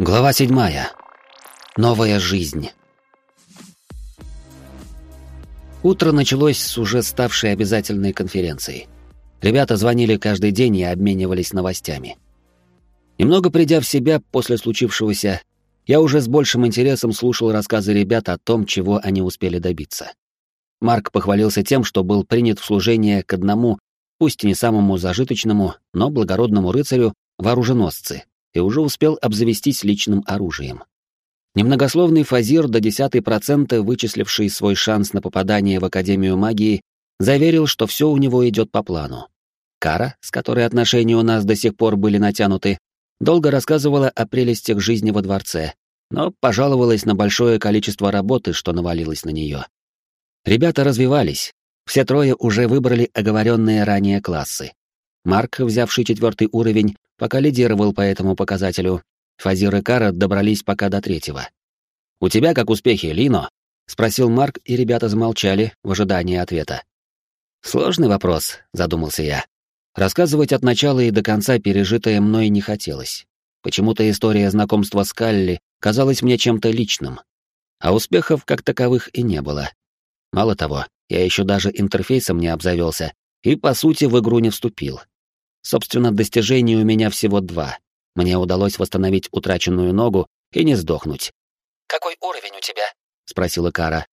Глава седьмая. Новая жизнь. Утро началось с уже ставшей обязательной конференции. Ребята звонили каждый день и обменивались новостями. Немного придя в себя после случившегося, я уже с большим интересом слушал рассказы ребят о том, чего они успели добиться. Марк похвалился тем, что был принят в служение к одному, пусть и не самому зажиточному, но благородному рыцарю, вооруженосцы, и уже успел обзавестись личным оружием. Немногословный Фазир до десятой процента, вычисливший свой шанс на попадание в Академию магии, заверил, что все у него идет по плану. Кара, с которой отношения у нас до сих пор были натянуты, долго рассказывала о прелестях жизни во дворце, но пожаловалась на большое количество работы, что навалилось на нее. Ребята развивались. Все трое уже выбрали оговоренные ранее классы. Марк, взявший четвертый уровень, пока лидировал по этому показателю. Фазир и Кара добрались пока до третьего. «У тебя как успехи, Лино?» — спросил Марк, и ребята замолчали в ожидании ответа. «Сложный вопрос», — задумался я. Рассказывать от начала и до конца пережитое мной не хотелось. Почему-то история знакомства с Калли казалась мне чем-то личным. А успехов как таковых и не было. Мало того, я еще даже интерфейсом не обзавелся и, по сути, в игру не вступил. Собственно, достижений у меня всего два. Мне удалось восстановить утраченную ногу и не сдохнуть. «Какой уровень у тебя?» — спросила Кара.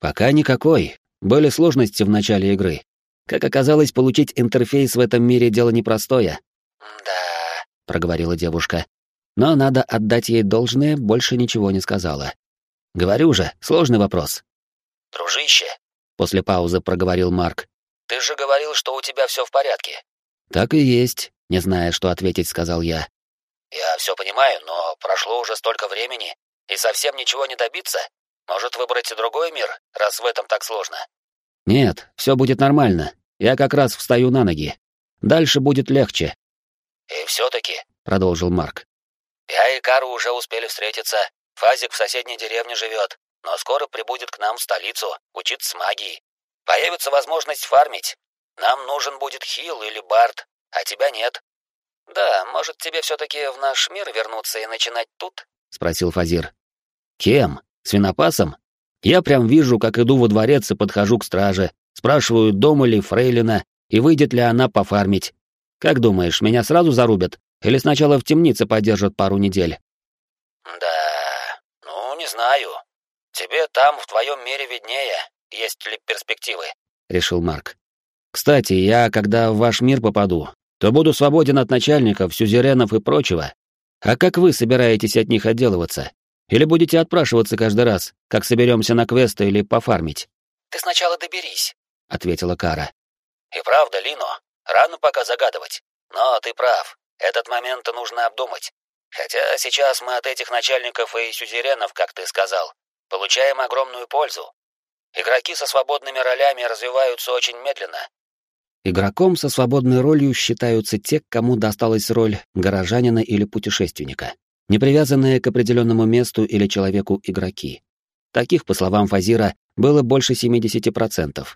«Пока никакой. Были сложности в начале игры. Как оказалось, получить интерфейс в этом мире дело непростое». «Да...» — проговорила девушка. Но надо отдать ей должное, больше ничего не сказала. «Говорю же, сложный вопрос. «Дружище», — после паузы проговорил Марк. «Ты же говорил, что у тебя все в порядке». «Так и есть», — не зная, что ответить, сказал я. «Я все понимаю, но прошло уже столько времени, и совсем ничего не добиться. Может, выбрать другой мир, раз в этом так сложно?» «Нет, все будет нормально. Я как раз встаю на ноги. Дальше будет легче». «И все-таки», — продолжил Марк. «Я и Кару уже успели встретиться. Фазик в соседней деревне живет но скоро прибудет к нам в столицу учиться магии. Появится возможность фармить. Нам нужен будет хил или бард, а тебя нет. Да, может, тебе все-таки в наш мир вернуться и начинать тут? Спросил Фазир. Кем? Свинопасом? Я прям вижу, как иду во дворец и подхожу к страже, спрашиваю, дома ли Фрейлина и выйдет ли она пофармить. Как думаешь, меня сразу зарубят? Или сначала в темнице подержат пару недель? Да, ну, не знаю. Тебе там, в твоем мире, виднее, есть ли перспективы, решил Марк. Кстати, я, когда в ваш мир попаду, то буду свободен от начальников, сюзеренов и прочего. А как вы собираетесь от них отделываться? Или будете отпрашиваться каждый раз, как соберемся на квесты или пофармить? Ты сначала доберись, ответила Кара. И правда, Лино, рано пока загадывать. Но ты прав. Этот момент нужно обдумать. Хотя сейчас мы от этих начальников и сюзеренов, как ты сказал, Получаем огромную пользу. Игроки со свободными ролями развиваются очень медленно. Игроком со свободной ролью считаются те, кому досталась роль горожанина или путешественника, не привязанные к определенному месту или человеку игроки. Таких, по словам Фазира, было больше 70%.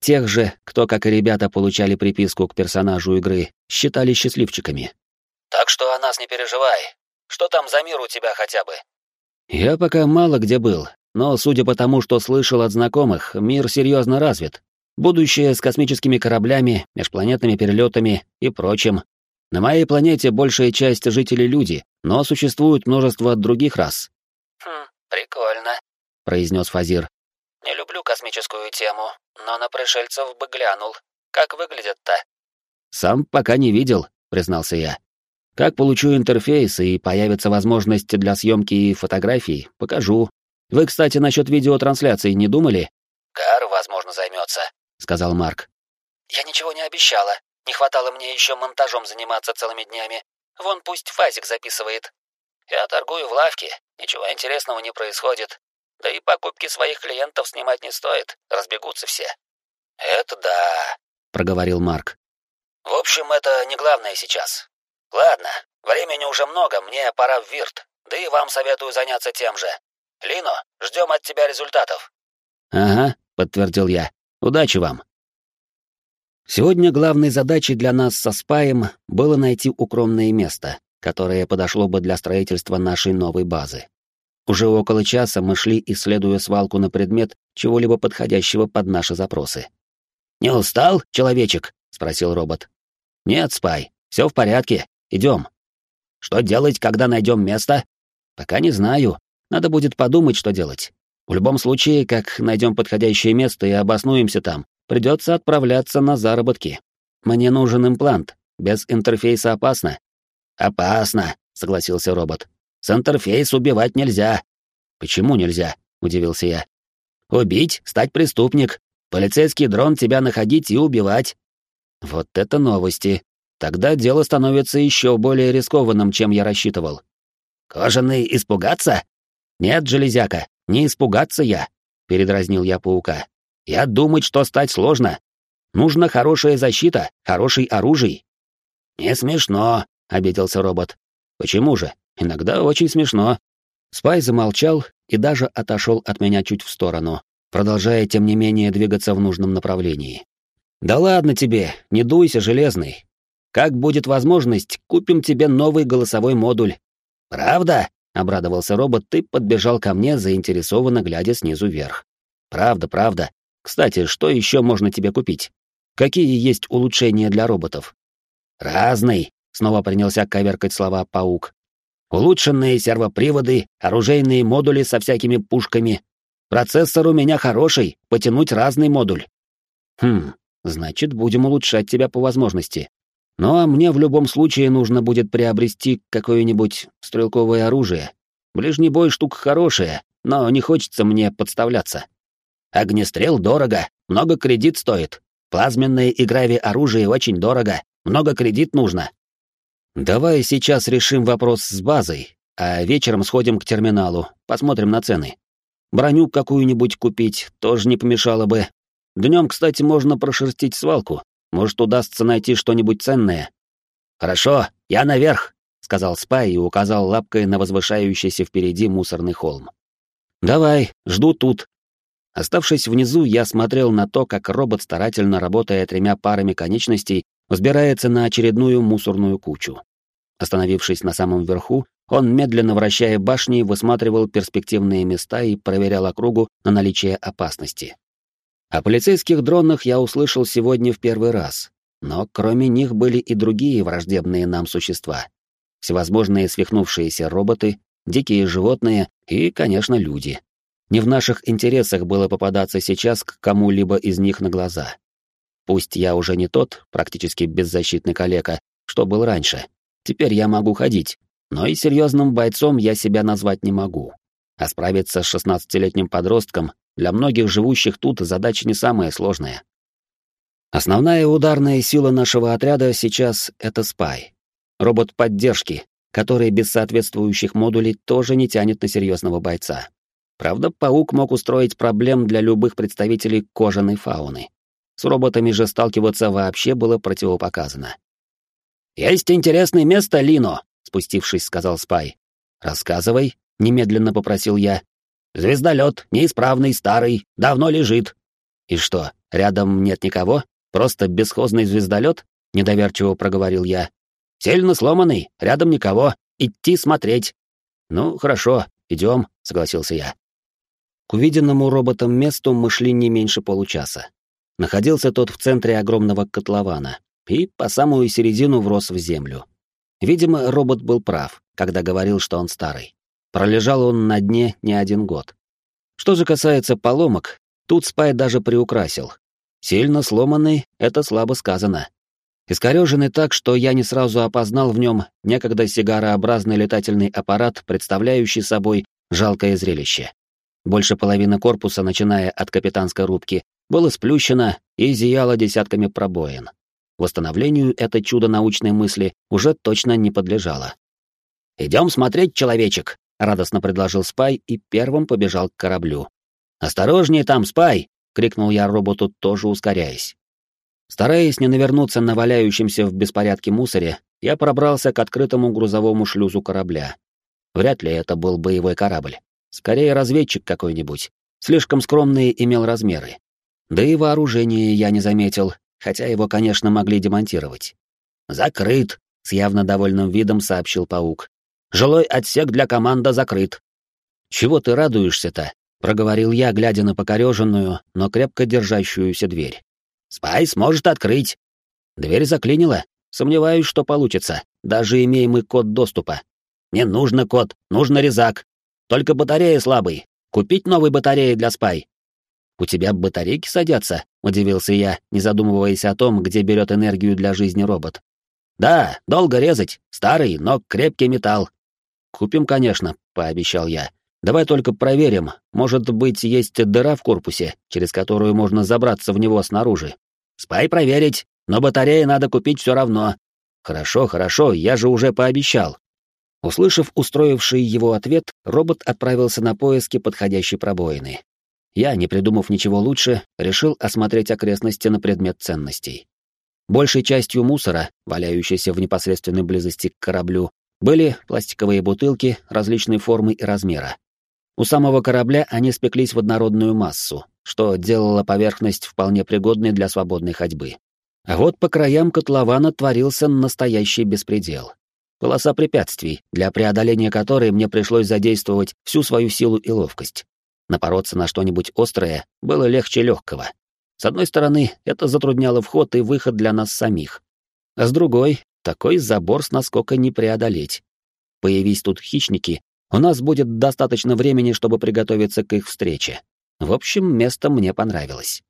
Тех же, кто, как и ребята, получали приписку к персонажу игры, считали счастливчиками. «Так что о нас не переживай. Что там за мир у тебя хотя бы?» Я пока мало где был, но, судя по тому, что слышал от знакомых, мир серьезно развит. Будущее с космическими кораблями, межпланетными перелетами и прочим. На моей планете большая часть жителей люди, но существует множество других рас. «Хм, прикольно», — произнес Фазир. «Не люблю космическую тему, но на пришельцев бы глянул. Как выглядят-то?» «Сам пока не видел», — признался я. Как получу интерфейс и появится возможность для съемки и фотографий, покажу. Вы, кстати, насчет видеотрансляции не думали? Кар, возможно, займется, сказал Марк. Я ничего не обещала. Не хватало мне еще монтажом заниматься целыми днями. Вон пусть Фазик записывает. Я торгую в лавке, ничего интересного не происходит. Да и покупки своих клиентов снимать не стоит, разбегутся все. Это да, проговорил Марк. В общем, это не главное сейчас. Ладно, времени уже много, мне пора в Вирт. Да и вам советую заняться тем же. Лино, ждем от тебя результатов. Ага, подтвердил я. Удачи вам. Сегодня главной задачей для нас со Спаем было найти укромное место, которое подошло бы для строительства нашей новой базы. Уже около часа мы шли, исследуя свалку на предмет чего-либо подходящего под наши запросы. «Не устал, человечек?» — спросил робот. «Нет, Спай, все в порядке, идем». «Что делать, когда найдем место?» «Пока не знаю. Надо будет подумать, что делать. В любом случае, как найдем подходящее место и обоснуемся там, придется отправляться на заработки. Мне нужен имплант. Без интерфейса опасно». «Опасно», — согласился робот. «С интерфейс убивать нельзя». «Почему нельзя?» — удивился я. «Убить, стать преступник. Полицейский дрон тебя находить и убивать». Вот это новости. Тогда дело становится еще более рискованным, чем я рассчитывал. «Кожаный испугаться?» «Нет, железяка, не испугаться я», — передразнил я паука. «Я думать, что стать сложно. Нужна хорошая защита, хороший оружие». «Не смешно», — обиделся робот. «Почему же? Иногда очень смешно». Спай замолчал и даже отошел от меня чуть в сторону, продолжая, тем не менее, двигаться в нужном направлении. «Да ладно тебе, не дуйся, Железный. Как будет возможность, купим тебе новый голосовой модуль». «Правда?» — обрадовался робот и подбежал ко мне, заинтересованно глядя снизу вверх. «Правда, правда. Кстати, что еще можно тебе купить? Какие есть улучшения для роботов?» «Разный», — снова принялся коверкать слова паук. «Улучшенные сервоприводы, оружейные модули со всякими пушками. Процессор у меня хороший, потянуть разный модуль». «Хм, Значит, будем улучшать тебя по возможности. Ну а мне в любом случае нужно будет приобрести какое-нибудь стрелковое оружие. Ближний бой штука хорошая, но не хочется мне подставляться. Огнестрел дорого, много кредит стоит. Плазменное и грави оружие очень дорого, много кредит нужно. Давай сейчас решим вопрос с базой, а вечером сходим к терминалу, посмотрим на цены. Броню какую-нибудь купить тоже не помешало бы, Днем, кстати, можно прошерстить свалку. Может, удастся найти что-нибудь ценное. Хорошо, я наверх, сказал Спай и указал лапкой на возвышающийся впереди мусорный холм. Давай, жду тут. Оставшись внизу, я смотрел на то, как робот, старательно работая тремя парами конечностей, взбирается на очередную мусорную кучу. Остановившись на самом верху, он, медленно вращая башни, высматривал перспективные места и проверял округу на наличие опасности. О полицейских дронах я услышал сегодня в первый раз, но кроме них были и другие враждебные нам существа. Всевозможные свихнувшиеся роботы, дикие животные и, конечно, люди. Не в наших интересах было попадаться сейчас к кому-либо из них на глаза. Пусть я уже не тот, практически беззащитный калека, что был раньше. Теперь я могу ходить, но и серьезным бойцом я себя назвать не могу. А справиться с шестнадцатилетним подростком для многих живущих тут задача не самая сложная. Основная ударная сила нашего отряда сейчас — это спай. Робот поддержки, который без соответствующих модулей тоже не тянет на серьезного бойца. Правда, паук мог устроить проблем для любых представителей кожаной фауны. С роботами же сталкиваться вообще было противопоказано. «Есть интересное место, Лино», — спустившись, сказал Спай. «Рассказывай», — немедленно попросил я. Звездолет, неисправный, старый, давно лежит. И что, рядом нет никого? Просто бесхозный звездолет? Недоверчиво проговорил я. Сильно сломанный, рядом никого. Идти смотреть. Ну, хорошо, идем, согласился я. К увиденному роботом месту мы шли не меньше получаса. Находился тот в центре огромного котлована и по самую середину врос в землю. Видимо, робот был прав, когда говорил, что он старый. Пролежал он на дне не один год. Что же касается поломок, тут Спай даже приукрасил. Сильно сломанный — это слабо сказано. Искореженный так, что я не сразу опознал в нем некогда сигарообразный летательный аппарат, представляющий собой жалкое зрелище. Больше половины корпуса, начиная от капитанской рубки, было сплющено и зияло десятками пробоин. Восстановлению это чудо научной мысли уже точно не подлежало. «Идем смотреть, человечек!» Радостно предложил Спай и первым побежал к кораблю. «Осторожнее там, Спай!» — крикнул я роботу, тоже ускоряясь. Стараясь не навернуться на валяющемся в беспорядке мусоре, я пробрался к открытому грузовому шлюзу корабля. Вряд ли это был боевой корабль. Скорее, разведчик какой-нибудь. Слишком скромные имел размеры. Да и вооружение я не заметил, хотя его, конечно, могли демонтировать. «Закрыт», — с явно довольным видом сообщил паук. «Жилой отсек для команда закрыт». «Чего ты радуешься-то?» — проговорил я, глядя на покореженную, но крепко держащуюся дверь. «Спай сможет открыть». Дверь заклинила. Сомневаюсь, что получится, даже имея мы код доступа. Не нужно код, нужно резак. Только батарея слабый. Купить новые батареи для спай. У тебя батарейки садятся? Удивился я, не задумываясь о том, где берет энергию для жизни робот. Да, долго резать. Старый, но крепкий металл. Купим, конечно, пообещал я. Давай только проверим. Может быть, есть дыра в корпусе, через которую можно забраться в него снаружи. Спай проверить, но батареи надо купить все равно. Хорошо, хорошо, я же уже пообещал. Услышав устроивший его ответ, робот отправился на поиски подходящей пробоины. Я, не придумав ничего лучше, решил осмотреть окрестности на предмет ценностей. Большей частью мусора, валяющейся в непосредственной близости к кораблю, были пластиковые бутылки различной формы и размера. У самого корабля они спеклись в однородную массу, что делало поверхность вполне пригодной для свободной ходьбы. А вот по краям котлована творился настоящий беспредел полоса препятствий, для преодоления которой мне пришлось задействовать всю свою силу и ловкость. Напороться на что-нибудь острое было легче легкого. С одной стороны, это затрудняло вход и выход для нас самих. А с другой, такой забор с наскока не преодолеть. Появись тут хищники, у нас будет достаточно времени, чтобы приготовиться к их встрече. В общем, место мне понравилось.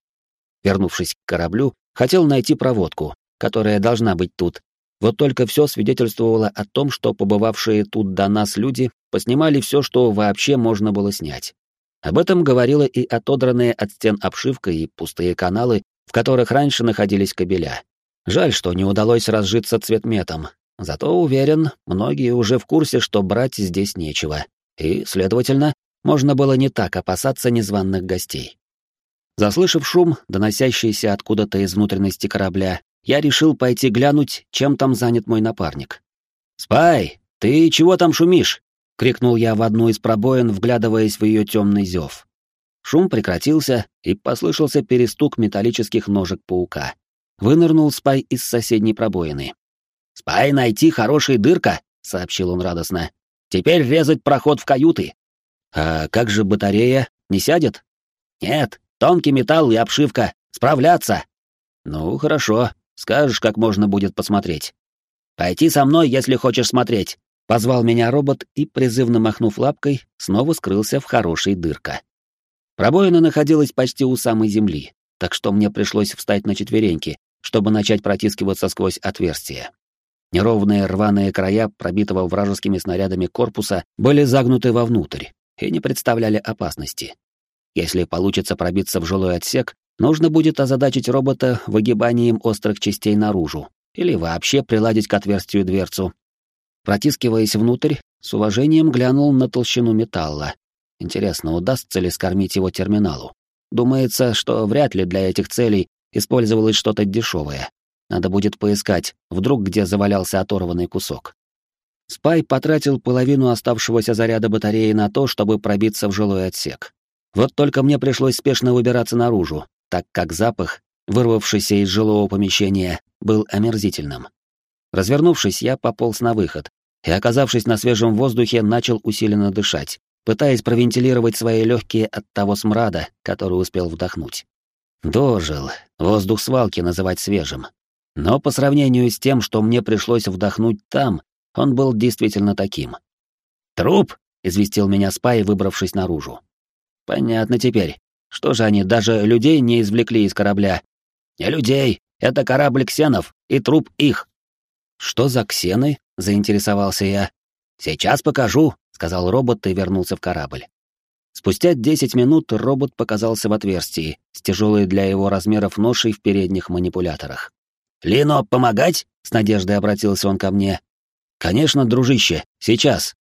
Вернувшись к кораблю, хотел найти проводку, которая должна быть тут, вот только все свидетельствовало о том, что побывавшие тут до нас люди поснимали все, что вообще можно было снять. Об этом говорила и отодранная от стен обшивка и пустые каналы, в которых раньше находились кабеля. Жаль, что не удалось разжиться цветметом. Зато, уверен, многие уже в курсе, что брать здесь нечего. И, следовательно, можно было не так опасаться незваных гостей. Заслышав шум, доносящийся откуда-то из внутренности корабля, я решил пойти глянуть, чем там занят мой напарник. «Спай, ты чего там шумишь?» — крикнул я в одну из пробоин, вглядываясь в ее темный зев. Шум прекратился, и послышался перестук металлических ножек паука. Вынырнул Спай из соседней пробоины. «Спай найти хороший дырка», — сообщил он радостно. «Теперь резать проход в каюты». «А как же батарея? Не сядет?» «Нет, тонкий металл и обшивка. Справляться». «Ну, хорошо. Скажешь, как можно будет посмотреть. Пойти со мной, если хочешь смотреть. Позвал меня робот и, призывно махнув лапкой, снова скрылся в хорошей дырка. Пробоина находилась почти у самой земли, так что мне пришлось встать на четвереньки, чтобы начать протискиваться сквозь отверстие. Неровные рваные края пробитого вражескими снарядами корпуса были загнуты вовнутрь и не представляли опасности. Если получится пробиться в жилой отсек, Нужно будет озадачить робота выгибанием острых частей наружу или вообще приладить к отверстию дверцу. Протискиваясь внутрь, с уважением глянул на толщину металла. Интересно, удастся ли скормить его терминалу? Думается, что вряд ли для этих целей использовалось что-то дешевое. Надо будет поискать, вдруг где завалялся оторванный кусок. Спай потратил половину оставшегося заряда батареи на то, чтобы пробиться в жилой отсек. Вот только мне пришлось спешно выбираться наружу, так как запах, вырвавшийся из жилого помещения, был омерзительным. Развернувшись, я пополз на выход и, оказавшись на свежем воздухе, начал усиленно дышать, пытаясь провентилировать свои легкие от того смрада, который успел вдохнуть. Дожил, воздух свалки называть свежим. Но по сравнению с тем, что мне пришлось вдохнуть там, он был действительно таким. «Труп!» — известил меня Спай, выбравшись наружу. «Понятно теперь. Что же они даже людей не извлекли из корабля? Не людей, это корабль ксенов и труп их. Что за ксены? заинтересовался я. Сейчас покажу, сказал робот и вернулся в корабль. Спустя десять минут робот показался в отверстии, с тяжелой для его размеров ношей в передних манипуляторах. «Лино, помогать?» — с надеждой обратился он ко мне. «Конечно, дружище, сейчас».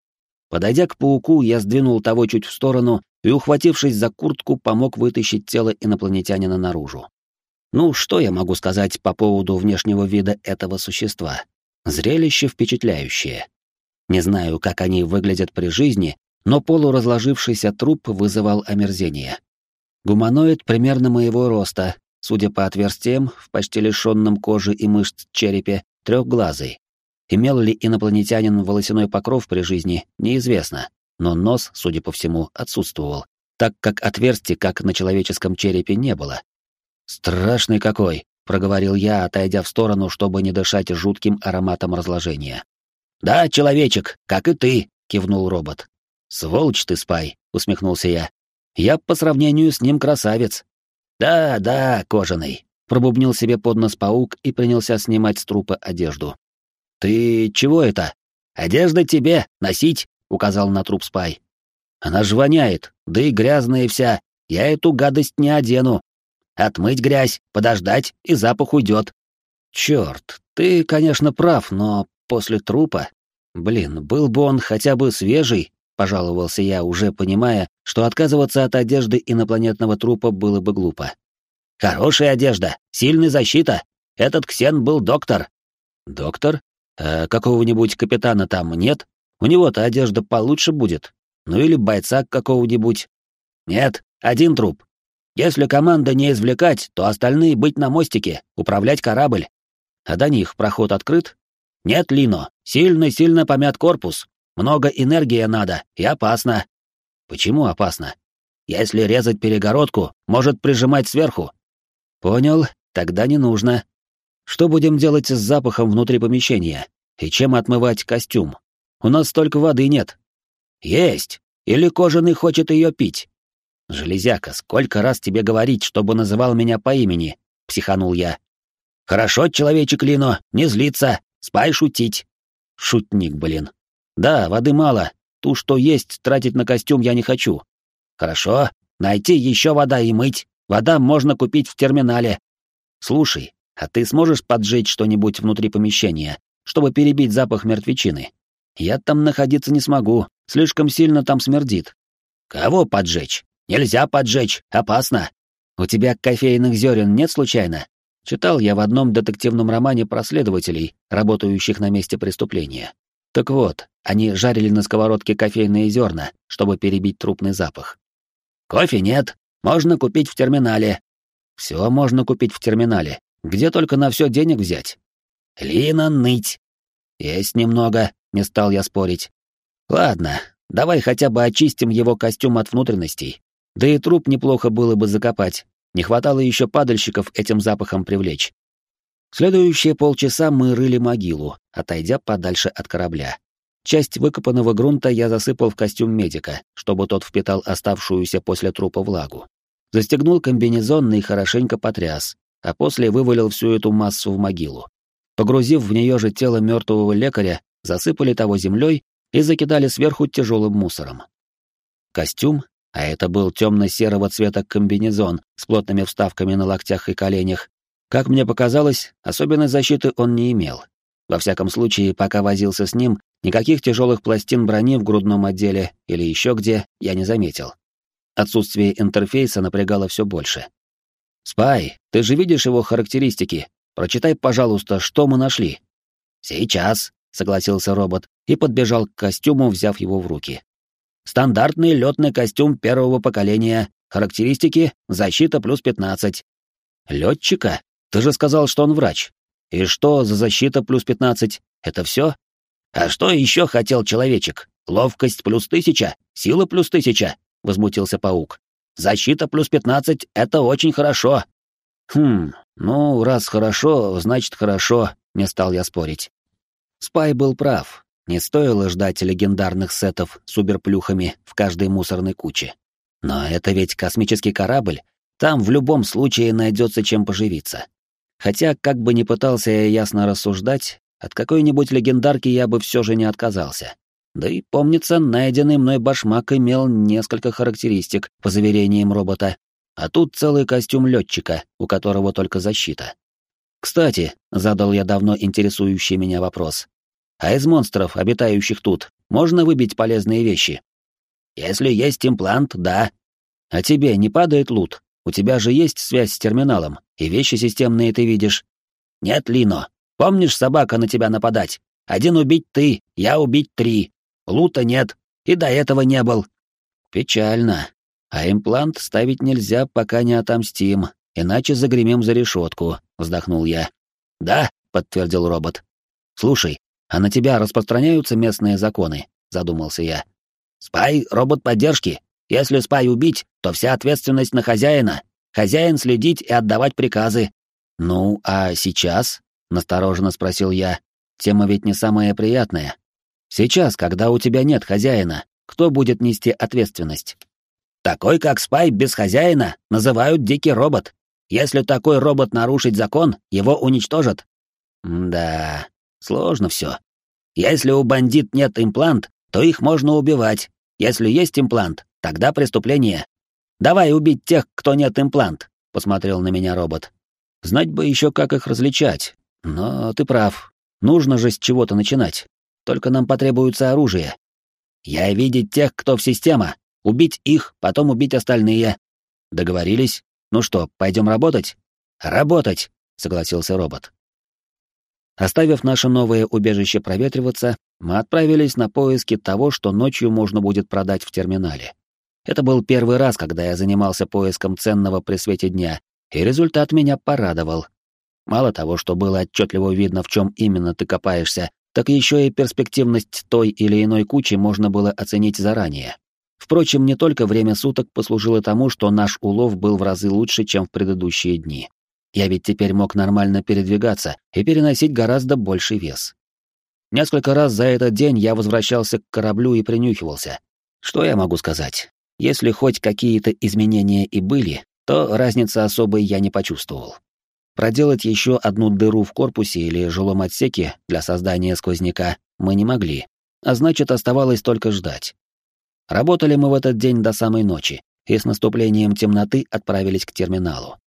Подойдя к пауку, я сдвинул того чуть в сторону и, ухватившись за куртку, помог вытащить тело инопланетянина наружу. Ну, что я могу сказать по поводу внешнего вида этого существа? Зрелище впечатляющее. Не знаю, как они выглядят при жизни, но полуразложившийся труп вызывал омерзение. Гуманоид примерно моего роста, судя по отверстиям в почти лишенном кожи и мышц черепе, трехглазый. Имел ли инопланетянин волосяной покров при жизни, неизвестно, но нос, судя по всему, отсутствовал, так как отверстий, как на человеческом черепе, не было. «Страшный какой!» — проговорил я, отойдя в сторону, чтобы не дышать жутким ароматом разложения. «Да, человечек, как и ты!» — кивнул робот. «Сволочь ты, спай!» — усмехнулся я. «Я по сравнению с ним красавец!» «Да, да, кожаный!» — пробубнил себе под нос паук и принялся снимать с трупа одежду. «Ты чего это?» «Одежда тебе, носить», — указал на труп Спай. «Она ж воняет, да и грязная вся. Я эту гадость не одену. Отмыть грязь, подождать, и запах уйдет». «Черт, ты, конечно, прав, но после трупа... Блин, был бы он хотя бы свежий, пожаловался я, уже понимая, что отказываться от одежды инопланетного трупа было бы глупо. «Хорошая одежда, сильная защита. Этот Ксен был доктор». «Доктор? А какого-нибудь капитана там нет? У него-то одежда получше будет. Ну или бойца какого-нибудь. Нет, один труп. Если команда не извлекать, то остальные быть на мостике, управлять корабль. А до них проход открыт? Нет, Лино, сильно-сильно помят корпус. Много энергии надо, и опасно. Почему опасно? Если резать перегородку, может прижимать сверху. Понял, тогда не нужно. Что будем делать с запахом внутри помещения? И чем отмывать костюм? У нас столько воды нет. Есть. Или кожаный хочет ее пить. Железяка, сколько раз тебе говорить, чтобы называл меня по имени? Психанул я. Хорошо, человечек Лино, не злиться. Спай шутить. Шутник, блин. Да, воды мало. Ту, что есть, тратить на костюм я не хочу. Хорошо, найти еще вода и мыть. Вода можно купить в терминале. Слушай, а ты сможешь поджечь что-нибудь внутри помещения, чтобы перебить запах мертвечины? Я там находиться не смогу, слишком сильно там смердит. Кого поджечь? Нельзя поджечь, опасно. У тебя кофейных зерен нет случайно? Читал я в одном детективном романе про следователей, работающих на месте преступления. Так вот, они жарили на сковородке кофейные зерна, чтобы перебить трупный запах. Кофе нет, можно купить в терминале. Все можно купить в терминале, где только на все денег взять? Лина ныть. Есть немного, не стал я спорить. Ладно, давай хотя бы очистим его костюм от внутренностей. Да и труп неплохо было бы закопать. Не хватало еще падальщиков этим запахом привлечь. Следующие полчаса мы рыли могилу, отойдя подальше от корабля. Часть выкопанного грунта я засыпал в костюм медика, чтобы тот впитал оставшуюся после трупа влагу. Застегнул комбинезон и хорошенько потряс, а после вывалил всю эту массу в могилу. Погрузив в нее же тело мертвого лекаря, засыпали того землей и закидали сверху тяжелым мусором. Костюм, а это был темно-серого цвета комбинезон с плотными вставками на локтях и коленях, как мне показалось, особенной защиты он не имел. Во всяком случае, пока возился с ним, никаких тяжелых пластин брони в грудном отделе или еще где я не заметил. Отсутствие интерфейса напрягало все больше. «Спай, ты же видишь его характеристики. Прочитай, пожалуйста, что мы нашли». «Сейчас», — согласился робот и подбежал к костюму, взяв его в руки. «Стандартный летный костюм первого поколения. Характеристики — защита плюс 15». «Летчика? Ты же сказал, что он врач. И что за защита плюс 15? Это все? А что еще хотел человечек? Ловкость плюс тысяча? Сила плюс тысяча?» — возмутился паук. Защита плюс пятнадцать — это очень хорошо. Хм, ну, раз хорошо, значит хорошо, не стал я спорить. Спай был прав. Не стоило ждать легендарных сетов с уберплюхами в каждой мусорной куче. Но это ведь космический корабль, там в любом случае найдется чем поживиться. Хотя, как бы ни пытался я ясно рассуждать, от какой-нибудь легендарки я бы все же не отказался. Да и, помнится, найденный мной башмак имел несколько характеристик, по заверениям робота. А тут целый костюм летчика, у которого только защита. Кстати, задал я давно интересующий меня вопрос. А из монстров, обитающих тут, можно выбить полезные вещи? Если есть имплант, да. А тебе не падает лут? У тебя же есть связь с терминалом, и вещи системные ты видишь. Нет, Лино. Помнишь, собака на тебя нападать? Один убить ты, я убить три. Лута нет, и до этого не был. Печально. А имплант ставить нельзя, пока не отомстим, иначе загремим за решетку, вздохнул я. Да, подтвердил робот. Слушай, А на тебя распространяются местные законы?» — задумался я. «Спай — робот поддержки. Если спай убить, то вся ответственность на хозяина. Хозяин следить и отдавать приказы». «Ну, а сейчас?» — настороженно спросил я. «Тема ведь не самая приятная. Сейчас, когда у тебя нет хозяина, кто будет нести ответственность?» «Такой, как спай без хозяина, называют дикий робот. Если такой робот нарушить закон, его уничтожат». «Да, сложно все. Если у бандит нет имплант, то их можно убивать. Если есть имплант, тогда преступление. Давай убить тех, кто нет имплант, посмотрел на меня робот. Знать бы еще, как их различать. Но ты прав. Нужно же с чего-то начинать. Только нам потребуется оружие. Я видеть тех, кто в система. Убить их, потом убить остальные. Договорились? Ну что, пойдем работать? Работать, согласился робот. Оставив наше новое убежище проветриваться, мы отправились на поиски того, что ночью можно будет продать в терминале. Это был первый раз, когда я занимался поиском ценного при свете дня, и результат меня порадовал. Мало того, что было отчетливо видно, в чем именно ты копаешься, так еще и перспективность той или иной кучи можно было оценить заранее. Впрочем, не только время суток послужило тому, что наш улов был в разы лучше, чем в предыдущие дни. Я ведь теперь мог нормально передвигаться и переносить гораздо больший вес. Несколько раз за этот день я возвращался к кораблю и принюхивался. Что я могу сказать? Если хоть какие-то изменения и были, то разницы особой я не почувствовал. Проделать еще одну дыру в корпусе или жилом отсеке для создания сквозняка мы не могли, а значит, оставалось только ждать. Работали мы в этот день до самой ночи, и с наступлением темноты отправились к терминалу.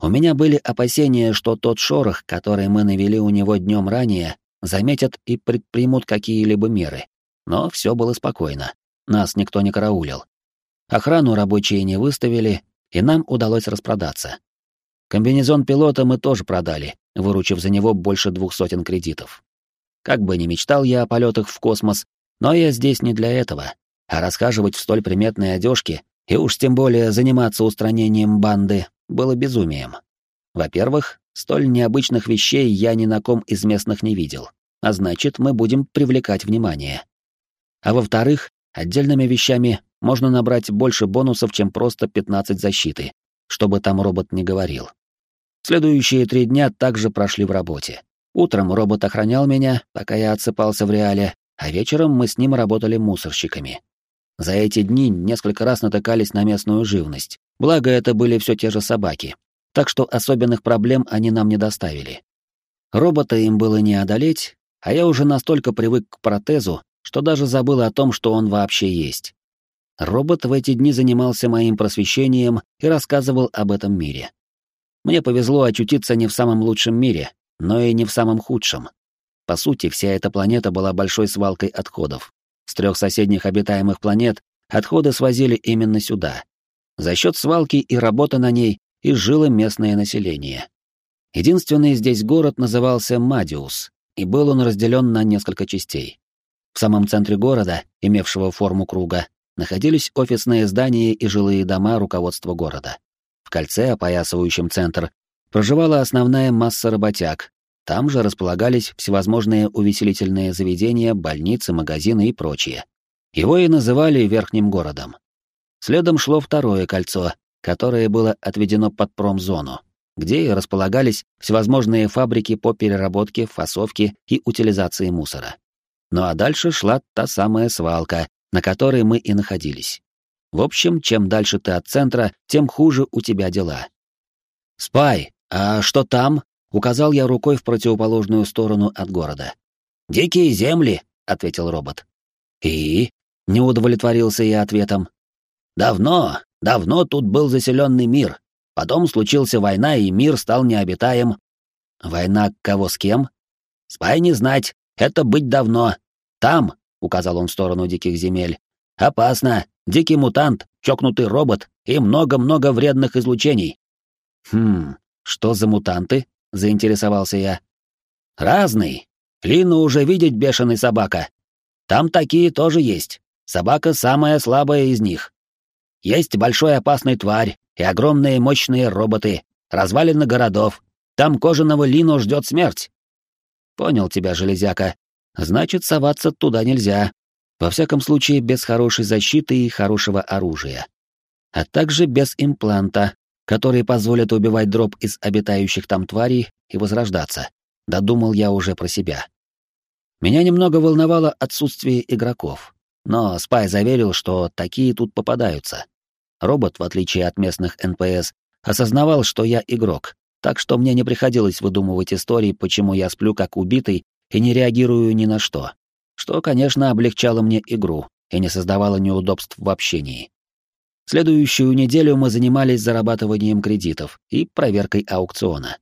У меня были опасения, что тот шорох, который мы навели у него днем ранее, заметят и предпримут какие-либо меры. Но все было спокойно. Нас никто не караулил. Охрану рабочие не выставили, и нам удалось распродаться. Комбинезон пилота мы тоже продали, выручив за него больше двух сотен кредитов. Как бы ни мечтал я о полетах в космос, но я здесь не для этого, а расхаживать в столь приметной одежке и уж тем более заниматься устранением банды было безумием. Во-первых, столь необычных вещей я ни на ком из местных не видел, а значит, мы будем привлекать внимание. А во-вторых, отдельными вещами можно набрать больше бонусов, чем просто 15 защиты, чтобы там робот не говорил. Следующие три дня также прошли в работе. Утром робот охранял меня, пока я отсыпался в реале, а вечером мы с ним работали мусорщиками. За эти дни несколько раз натыкались на местную живность, Благо, это были все те же собаки, так что особенных проблем они нам не доставили. Робота им было не одолеть, а я уже настолько привык к протезу, что даже забыл о том, что он вообще есть. Робот в эти дни занимался моим просвещением и рассказывал об этом мире. Мне повезло очутиться не в самом лучшем мире, но и не в самом худшем. По сути, вся эта планета была большой свалкой отходов. С трех соседних обитаемых планет отходы свозили именно сюда. За счет свалки и работы на ней и жило местное население. Единственный здесь город назывался Мадиус, и был он разделен на несколько частей. В самом центре города, имевшего форму круга, находились офисные здания и жилые дома руководства города. В кольце, опоясывающем центр, проживала основная масса работяг. Там же располагались всевозможные увеселительные заведения, больницы, магазины и прочее. Его и называли Верхним городом. Следом шло второе кольцо, которое было отведено под промзону, где и располагались всевозможные фабрики по переработке, фасовке и утилизации мусора. Ну а дальше шла та самая свалка, на которой мы и находились. В общем, чем дальше ты от центра, тем хуже у тебя дела. «Спай, а что там?» — указал я рукой в противоположную сторону от города. «Дикие земли», — ответил робот. «И?» — не удовлетворился я ответом. Давно, давно тут был заселенный мир. Потом случился война, и мир стал необитаем. Война кого с кем? Спай не знать, это быть давно. Там, — указал он в сторону диких земель, — опасно, дикий мутант, чокнутый робот и много-много вредных излучений. Хм, что за мутанты? — заинтересовался я. Разный. Лину уже видеть бешеный собака. Там такие тоже есть. Собака самая слабая из них. Есть большой опасный тварь и огромные мощные роботы, развалины городов. Там кожаного Лину ждет смерть. Понял тебя, железяка. Значит, соваться туда нельзя. Во всяком случае, без хорошей защиты и хорошего оружия. А также без импланта, который позволит убивать дроп из обитающих там тварей и возрождаться. Додумал я уже про себя. Меня немного волновало отсутствие игроков. Но Спай заверил, что такие тут попадаются. Робот, в отличие от местных НПС, осознавал, что я игрок, так что мне не приходилось выдумывать истории, почему я сплю как убитый и не реагирую ни на что. Что, конечно, облегчало мне игру и не создавало неудобств в общении. Следующую неделю мы занимались зарабатыванием кредитов и проверкой аукциона.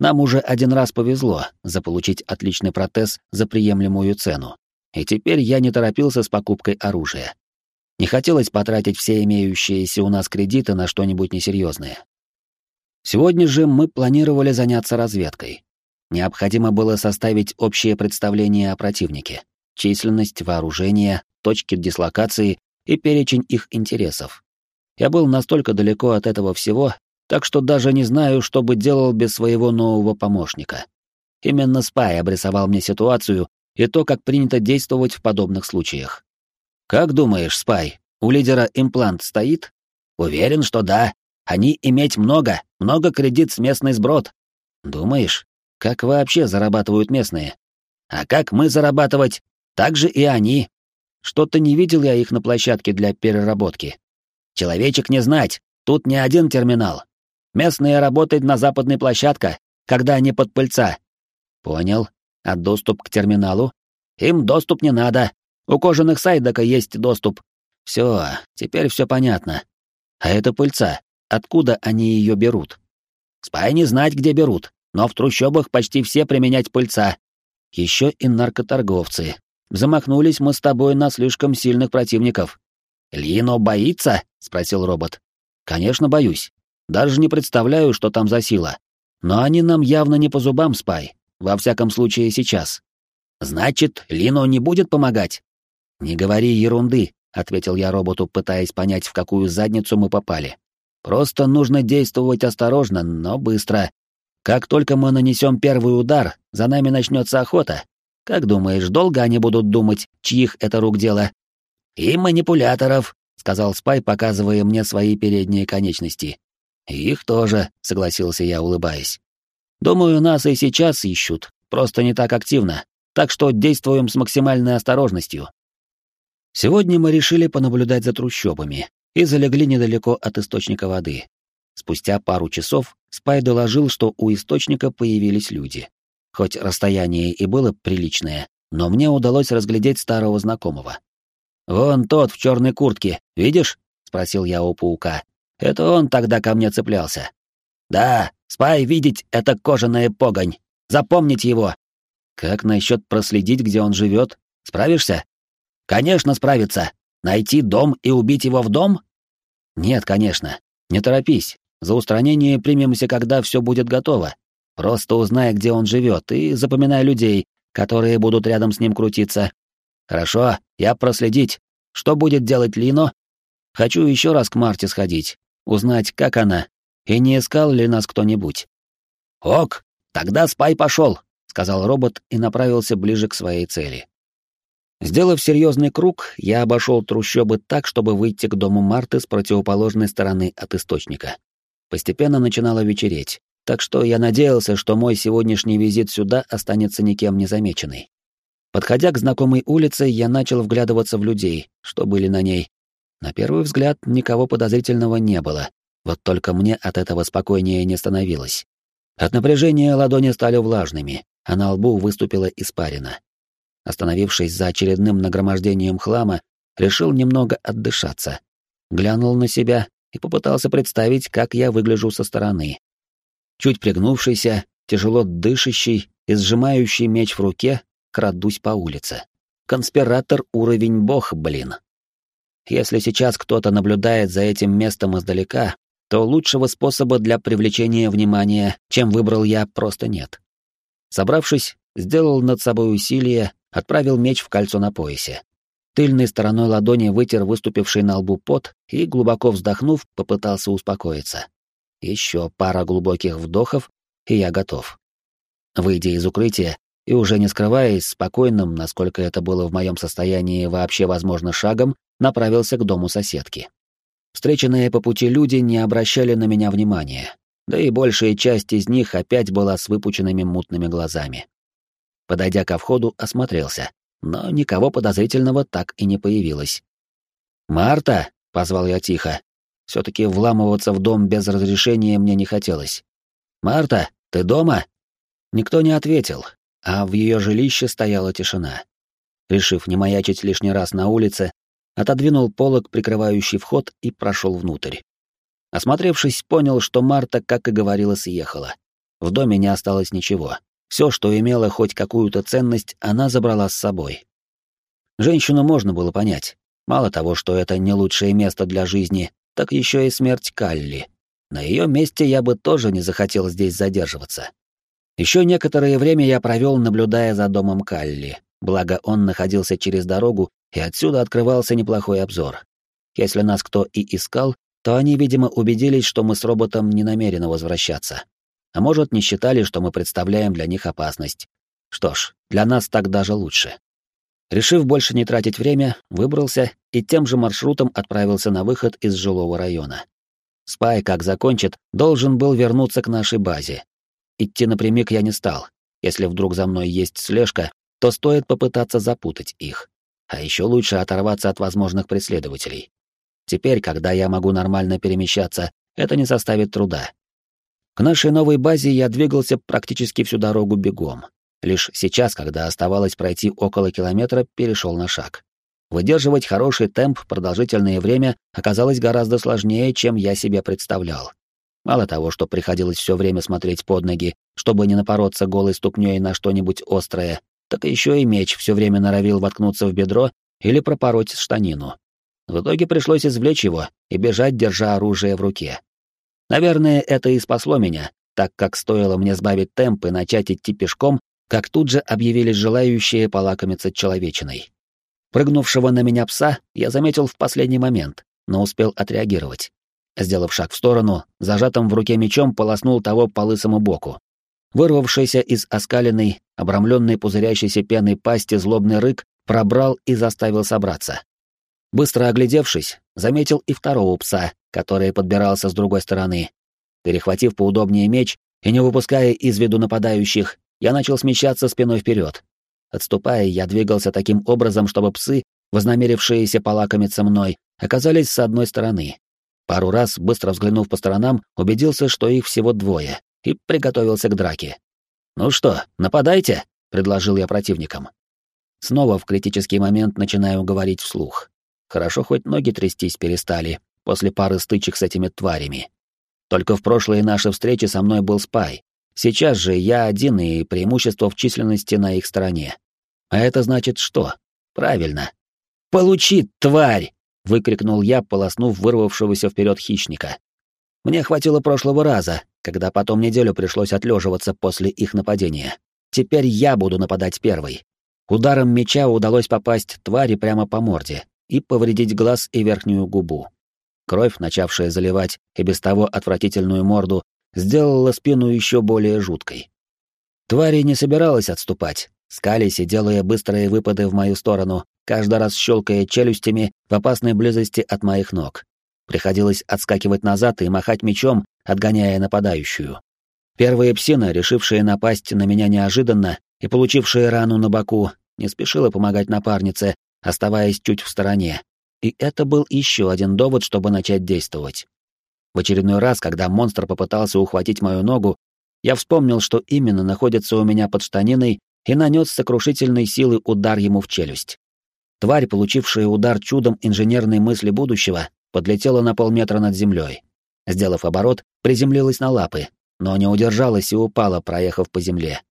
Нам уже один раз повезло заполучить отличный протез за приемлемую цену, и теперь я не торопился с покупкой оружия. Не хотелось потратить все имеющиеся у нас кредиты на что-нибудь несерьезное. Сегодня же мы планировали заняться разведкой. Необходимо было составить общее представление о противнике, численность, вооружение, точки дислокации и перечень их интересов. Я был настолько далеко от этого всего, так что даже не знаю, что бы делал без своего нового помощника. Именно Спай обрисовал мне ситуацию и то, как принято действовать в подобных случаях. «Как думаешь, Спай, у лидера имплант стоит?» «Уверен, что да. Они иметь много, много кредит с местный сброд». «Думаешь, как вообще зарабатывают местные?» «А как мы зарабатывать? Так же и они. Что-то не видел я их на площадке для переработки. Человечек не знать, тут не один терминал. Местные работают на западной площадке, когда они под пыльца. Понял. А доступ к терминалу? Им доступ не надо. У кожаных сайдака есть доступ. Все, теперь все понятно. А это пыльца. Откуда они ее берут? Спай не знать, где берут, но в трущобах почти все применять пыльца. Еще и наркоторговцы. Замахнулись мы с тобой на слишком сильных противников. Лино боится? спросил робот. Конечно, боюсь. Даже не представляю, что там за сила. Но они нам явно не по зубам, Спай. Во всяком случае, сейчас. Значит, Лино не будет помогать? Не говори ерунды, ответил я роботу, пытаясь понять, в какую задницу мы попали. Просто нужно действовать осторожно, но быстро. Как только мы нанесем первый удар, за нами начнется охота. Как думаешь, долго они будут думать, чьих это рук дело? И манипуляторов, сказал Спай, показывая мне свои передние конечности. Их тоже, согласился я, улыбаясь. Думаю, нас и сейчас ищут, просто не так активно, так что действуем с максимальной осторожностью. Сегодня мы решили понаблюдать за трущобами и залегли недалеко от источника воды. Спустя пару часов Спай доложил, что у источника появились люди. Хоть расстояние и было приличное, но мне удалось разглядеть старого знакомого. «Вон тот в черной куртке, видишь?» — спросил я у паука. «Это он тогда ко мне цеплялся». «Да, Спай видеть — это кожаная погонь. Запомнить его. Как насчет проследить, где он живет? Справишься? Конечно, справиться. Найти дом и убить его в дом? Нет, конечно. Не торопись. За устранение примемся, когда все будет готово. Просто узнай, где он живет, и запоминай людей, которые будут рядом с ним крутиться. Хорошо, я проследить. Что будет делать Лино? Хочу еще раз к Марте сходить, узнать, как она, и не искал ли нас кто-нибудь. «Ок, тогда спай пошел», — сказал робот и направился ближе к своей цели. Сделав серьезный круг, я обошел трущобы так, чтобы выйти к дому Марты с противоположной стороны от источника. Постепенно начинало вечереть, так что я надеялся, что мой сегодняшний визит сюда останется никем не замеченный. Подходя к знакомой улице, я начал вглядываться в людей, что были на ней. На первый взгляд никого подозрительного не было, вот только мне от этого спокойнее не становилось. От напряжения ладони стали влажными, а на лбу выступила испарина. Остановившись за очередным нагромождением хлама, решил немного отдышаться. Глянул на себя и попытался представить, как я выгляжу со стороны. Чуть пригнувшийся, тяжело дышащий и сжимающий меч в руке, крадусь по улице. Конспиратор уровень бог, блин. Если сейчас кто-то наблюдает за этим местом издалека, то лучшего способа для привлечения внимания, чем выбрал я, просто нет. Собравшись, сделал над собой усилие, отправил меч в кольцо на поясе. Тыльной стороной ладони вытер выступивший на лбу пот и, глубоко вздохнув, попытался успокоиться. Еще пара глубоких вдохов, и я готов. Выйдя из укрытия, и уже не скрываясь, спокойным, насколько это было в моем состоянии вообще возможно шагом, направился к дому соседки. Встреченные по пути люди не обращали на меня внимания, да и большая часть из них опять была с выпученными мутными глазами. Подойдя ко входу, осмотрелся, но никого подозрительного так и не появилось. «Марта!» — позвал я тихо. Все-таки вламываться в дом без разрешения мне не хотелось. «Марта, ты дома?» Никто не ответил, а в ее жилище стояла тишина. Решив не маячить лишний раз на улице, отодвинул полог, прикрывающий вход, и прошел внутрь. Осмотревшись, понял, что Марта, как и говорила, съехала. В доме не осталось ничего. Все, что имело хоть какую-то ценность, она забрала с собой. Женщину можно было понять. Мало того, что это не лучшее место для жизни, так еще и смерть Калли. На ее месте я бы тоже не захотел здесь задерживаться. Еще некоторое время я провел, наблюдая за домом Калли, благо он находился через дорогу, и отсюда открывался неплохой обзор. Если нас кто и искал, то они, видимо, убедились, что мы с роботом не намерены возвращаться. А может, не считали, что мы представляем для них опасность. Что ж, для нас так даже лучше. Решив больше не тратить время, выбрался и тем же маршрутом отправился на выход из жилого района. Спай, как закончит, должен был вернуться к нашей базе, Идти напрямик я не стал. Если вдруг за мной есть слежка, то стоит попытаться запутать их. А еще лучше оторваться от возможных преследователей. Теперь, когда я могу нормально перемещаться, это не составит труда. К нашей новой базе я двигался практически всю дорогу бегом. Лишь сейчас, когда оставалось пройти около километра, перешел на шаг. Выдерживать хороший темп продолжительное время оказалось гораздо сложнее, чем я себе представлял. Мало того, что приходилось все время смотреть под ноги, чтобы не напороться голой ступней на что-нибудь острое, так еще и меч все время норовил воткнуться в бедро или пропороть штанину. В итоге пришлось извлечь его и бежать, держа оружие в руке. Наверное, это и спасло меня, так как стоило мне сбавить темп и начать идти пешком, как тут же объявились желающие полакомиться человечиной. Прыгнувшего на меня пса я заметил в последний момент, но успел отреагировать. Сделав шаг в сторону, зажатым в руке мечом полоснул того по лысому боку. Вырвавшийся из оскаленной, обрамленной пузырящейся пеной пасти злобный рык пробрал и заставил собраться. Быстро оглядевшись, заметил и второго пса, который подбирался с другой стороны. Перехватив поудобнее меч и не выпуская из виду нападающих, я начал смещаться спиной вперед. Отступая, я двигался таким образом, чтобы псы, вознамерившиеся полакомиться мной, оказались с одной стороны, Пару раз, быстро взглянув по сторонам, убедился, что их всего двое, и приготовился к драке. «Ну что, нападайте!» — предложил я противникам. Снова в критический момент начинаю говорить вслух. Хорошо, хоть ноги трястись перестали после пары стычек с этими тварями. Только в прошлые наши встречи со мной был спай. Сейчас же я один, и преимущество в численности на их стороне. А это значит что? Правильно. «Получи, тварь!» — выкрикнул я, полоснув вырвавшегося вперед хищника. Мне хватило прошлого раза, когда потом неделю пришлось отлеживаться после их нападения. Теперь я буду нападать первый. Ударом меча удалось попасть твари прямо по морде и повредить глаз и верхнюю губу. Кровь, начавшая заливать и без того отвратительную морду, сделала спину еще более жуткой. Твари не собиралась отступать, скались и делая быстрые выпады в мою сторону, каждый раз щелкая челюстями в опасной близости от моих ног. Приходилось отскакивать назад и махать мечом, отгоняя нападающую. Первая псина, решившая напасть на меня неожиданно и получившая рану на боку, не спешила помогать напарнице, оставаясь чуть в стороне. И это был еще один довод, чтобы начать действовать. В очередной раз, когда монстр попытался ухватить мою ногу, я вспомнил, что именно находится у меня под штаниной, и нанес сокрушительной силы удар ему в челюсть. Тварь, получившая удар чудом инженерной мысли будущего, подлетела на полметра над землей. Сделав оборот, приземлилась на лапы, но не удержалась и упала, проехав по земле.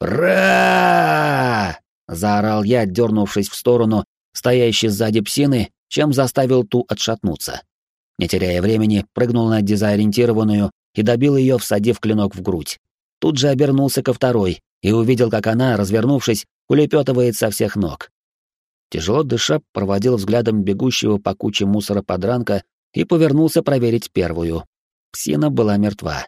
«Ра!» — заорал я, дернувшись в сторону стоящей сзади псины, чем заставил ту отшатнуться. Не теряя времени, прыгнул на дезориентированную и добил ее, всадив клинок в грудь. Тут же обернулся ко второй и увидел, как она, развернувшись, улепетывает со всех ног. Тяжело дыша, проводил взглядом бегущего по куче мусора подранка и повернулся проверить первую. Псина была мертва.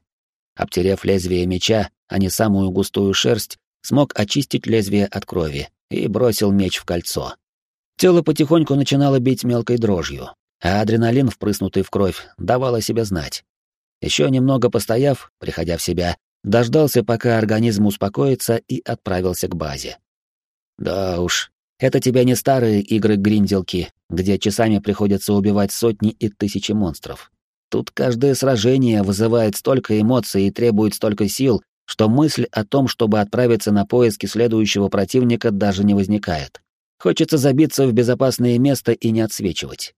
Обтерев лезвие меча, а не самую густую шерсть, смог очистить лезвие от крови и бросил меч в кольцо. Тело потихоньку начинало бить мелкой дрожью, а адреналин, впрыснутый в кровь, давал о себе знать. Еще немного постояв, приходя в себя, дождался, пока организм успокоится, и отправился к базе. Да уж, это тебе не старые игры-гринделки, где часами приходится убивать сотни и тысячи монстров. Тут каждое сражение вызывает столько эмоций и требует столько сил, что мысль о том, чтобы отправиться на поиски следующего противника, даже не возникает. Хочется забиться в безопасное место и не отсвечивать.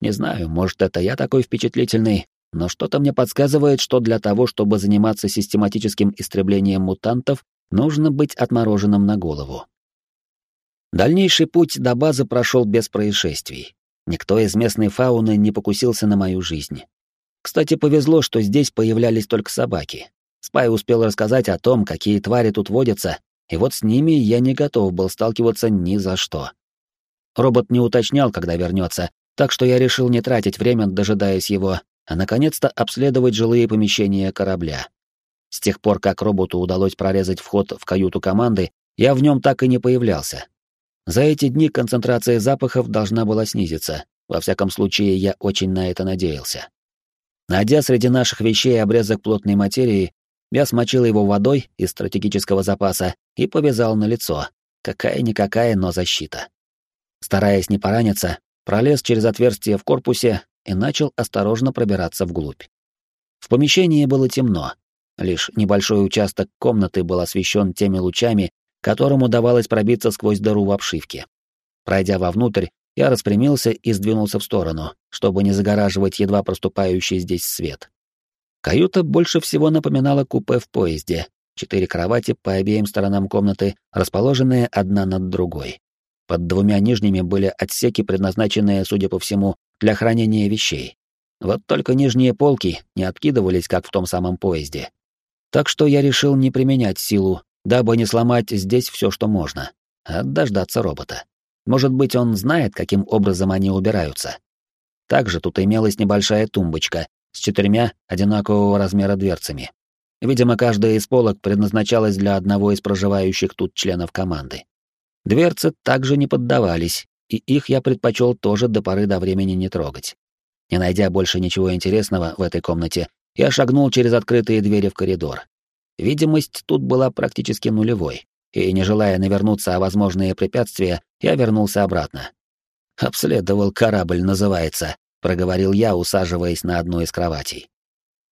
Не знаю, может, это я такой впечатлительный, но что-то мне подсказывает, что для того, чтобы заниматься систематическим истреблением мутантов, нужно быть отмороженным на голову. Дальнейший путь до базы прошел без происшествий. Никто из местной фауны не покусился на мою жизнь. Кстати, повезло, что здесь появлялись только собаки. Спай успел рассказать о том, какие твари тут водятся, и вот с ними я не готов был сталкиваться ни за что. Робот не уточнял, когда вернется, так что я решил не тратить время, дожидаясь его, а наконец-то обследовать жилые помещения корабля. С тех пор, как роботу удалось прорезать вход в каюту команды, я в нем так и не появлялся, за эти дни концентрация запахов должна была снизиться, во всяком случае я очень на это надеялся. Найдя среди наших вещей обрезок плотной материи, я смочил его водой из стратегического запаса и повязал на лицо. Какая-никакая, но защита. Стараясь не пораниться, пролез через отверстие в корпусе и начал осторожно пробираться вглубь. В помещении было темно. Лишь небольшой участок комнаты был освещен теми лучами, которым удавалось пробиться сквозь дыру в обшивке. Пройдя вовнутрь, я распрямился и сдвинулся в сторону, чтобы не загораживать едва проступающий здесь свет. Каюта больше всего напоминала купе в поезде. Четыре кровати по обеим сторонам комнаты, расположенные одна над другой. Под двумя нижними были отсеки, предназначенные, судя по всему, для хранения вещей. Вот только нижние полки не откидывались, как в том самом поезде. Так что я решил не применять силу, дабы не сломать здесь все, что можно, а дождаться робота. Может быть, он знает, каким образом они убираются. Также тут имелась небольшая тумбочка с четырьмя одинакового размера дверцами. Видимо, каждая из полок предназначалась для одного из проживающих тут членов команды. Дверцы также не поддавались, и их я предпочел тоже до поры до времени не трогать. Не найдя больше ничего интересного в этой комнате, я шагнул через открытые двери в коридор. Видимость тут была практически нулевой, и, не желая навернуться о возможные препятствия, я вернулся обратно. «Обследовал корабль, называется», — проговорил я, усаживаясь на одну из кроватей.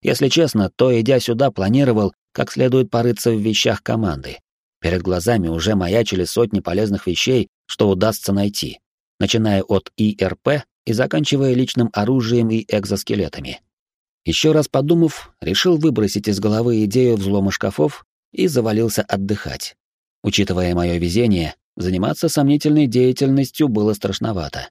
Если честно, то, идя сюда, планировал, как следует порыться в вещах команды. Перед глазами уже маячили сотни полезных вещей, что удастся найти, начиная от ИРП и заканчивая личным оружием и экзоскелетами. Еще раз подумав, решил выбросить из головы идею взлома шкафов и завалился отдыхать. Учитывая мое везение, заниматься сомнительной деятельностью было страшновато.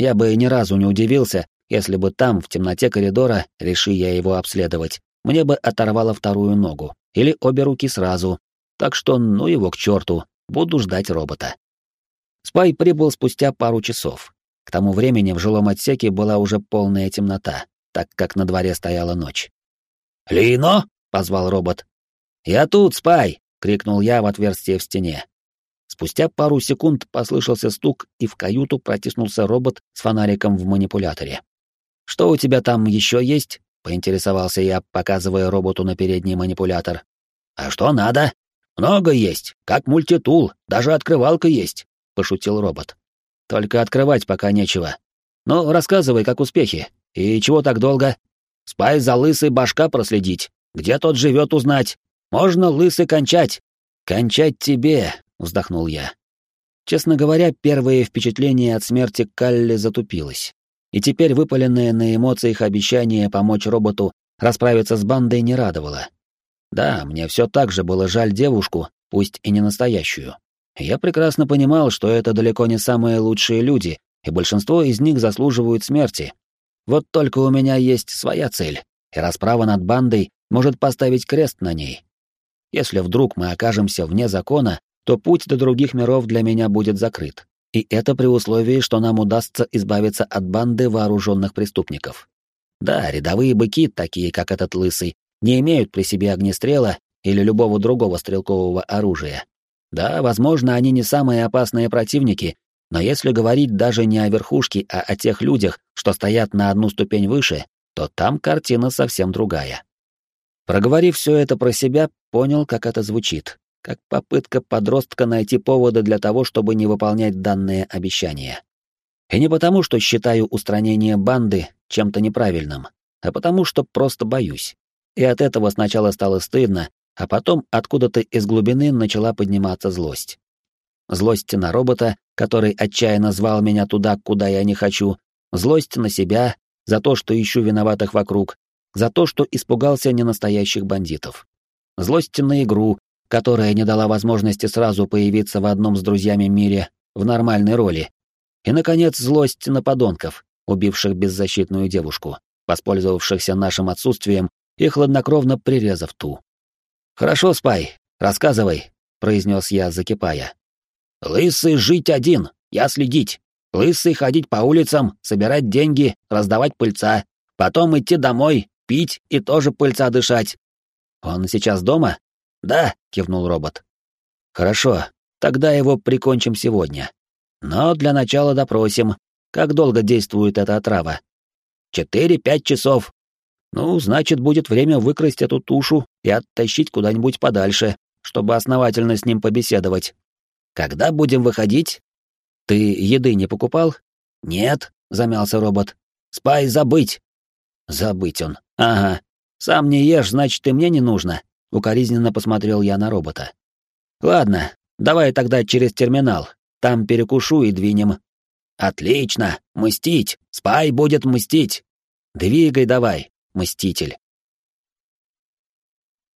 Я бы ни разу не удивился, если бы там, в темноте коридора, реши я его обследовать, мне бы оторвало вторую ногу, или обе руки сразу, так что ну его к черту, буду ждать робота. Спай прибыл спустя пару часов. К тому времени в жилом отсеке была уже полная темнота, так как на дворе стояла ночь. «Лино!» — позвал робот. «Я тут, спай!» — крикнул я в отверстие в стене. Спустя пару секунд послышался стук, и в каюту протиснулся робот с фонариком в манипуляторе. «Что у тебя там еще есть?» — поинтересовался я, показывая роботу на передний манипулятор. «А что надо? Много есть, как мультитул, даже открывалка есть», — пошутил робот. «Только открывать пока нечего. Ну, рассказывай, как успехи. И чего так долго? Спай за лысый башка проследить. Где тот живет узнать? Можно лысый кончать. Кончать тебе, вздохнул я. Честно говоря, первое впечатление от смерти Калли затупилось. И теперь выпаленное на эмоциях обещание помочь роботу расправиться с бандой не радовало. Да, мне все так же было жаль девушку, пусть и не настоящую. Я прекрасно понимал, что это далеко не самые лучшие люди, и большинство из них заслуживают смерти, вот только у меня есть своя цель, и расправа над бандой может поставить крест на ней. Если вдруг мы окажемся вне закона, то путь до других миров для меня будет закрыт. И это при условии, что нам удастся избавиться от банды вооруженных преступников. Да, рядовые быки, такие как этот лысый, не имеют при себе огнестрела или любого другого стрелкового оружия, Да, возможно, они не самые опасные противники, но если говорить даже не о верхушке, а о тех людях, что стоят на одну ступень выше, то там картина совсем другая. Проговорив все это про себя, понял, как это звучит, как попытка подростка найти поводы для того, чтобы не выполнять данные обещания. И не потому, что считаю устранение банды чем-то неправильным, а потому, что просто боюсь. И от этого сначала стало стыдно, а потом откуда-то из глубины начала подниматься злость. Злость на робота, который отчаянно звал меня туда, куда я не хочу, злость на себя за то, что ищу виноватых вокруг, за то, что испугался ненастоящих бандитов. Злость на игру, которая не дала возможности сразу появиться в одном с друзьями мире в нормальной роли. И, наконец, злость на подонков, убивших беззащитную девушку, воспользовавшихся нашим отсутствием и хладнокровно прирезав ту. «Хорошо, Спай, рассказывай», — произнес я, закипая. «Лысый жить один, я следить. Лысый ходить по улицам, собирать деньги, раздавать пыльца. Потом идти домой, пить и тоже пыльца дышать. Он сейчас дома? Да, кивнул робот. Хорошо, тогда его прикончим сегодня. Но для начала допросим, как долго действует эта отрава. Четыре-пять часов. Ну, значит, будет время выкрасть эту тушу и оттащить куда-нибудь подальше, чтобы основательно с ним побеседовать. Когда будем выходить? Ты еды не покупал? Нет, замялся робот. Спай забыть. Забыть он. Ага. Сам не ешь, значит, и мне не нужно. Укоризненно посмотрел я на робота. Ладно, давай тогда через терминал. Там перекушу и двинем. Отлично. Мстить. Спай будет мстить. Двигай давай, мститель.